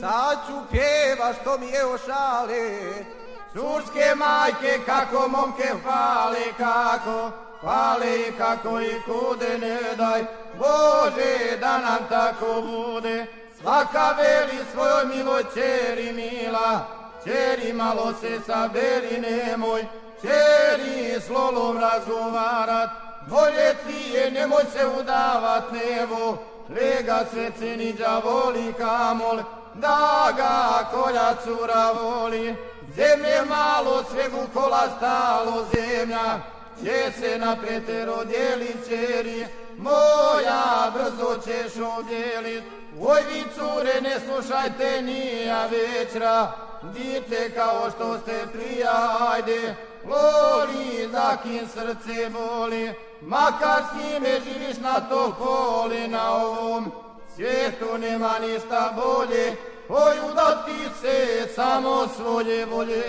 Sad ću pjeva što mi je ošale Curske majke kako momke hvale kako Hvale kako i kude ne daj. Bože da nam tako bude. Svaka veli svojoj miloj čeri mila. Čeri malo se saberi nemoj. Čeri s lolom razgovarat. Bolje ti je nemoj se udavat nevo Lega se ceni džavoli kamol da ga kolja cura voli. Zemlje malo, sve kola stalo zemlja, će se na pretero dijeli čeri, moja brzo ćeš odjelit. Oj vi cure, ne slušajte nija večera, dite kao što ste prijajde, voli za kim srce boli, makar s njime živiš na to poli na ovom svijetu nema ništa bolje, hoju da ti se samo svoje volje.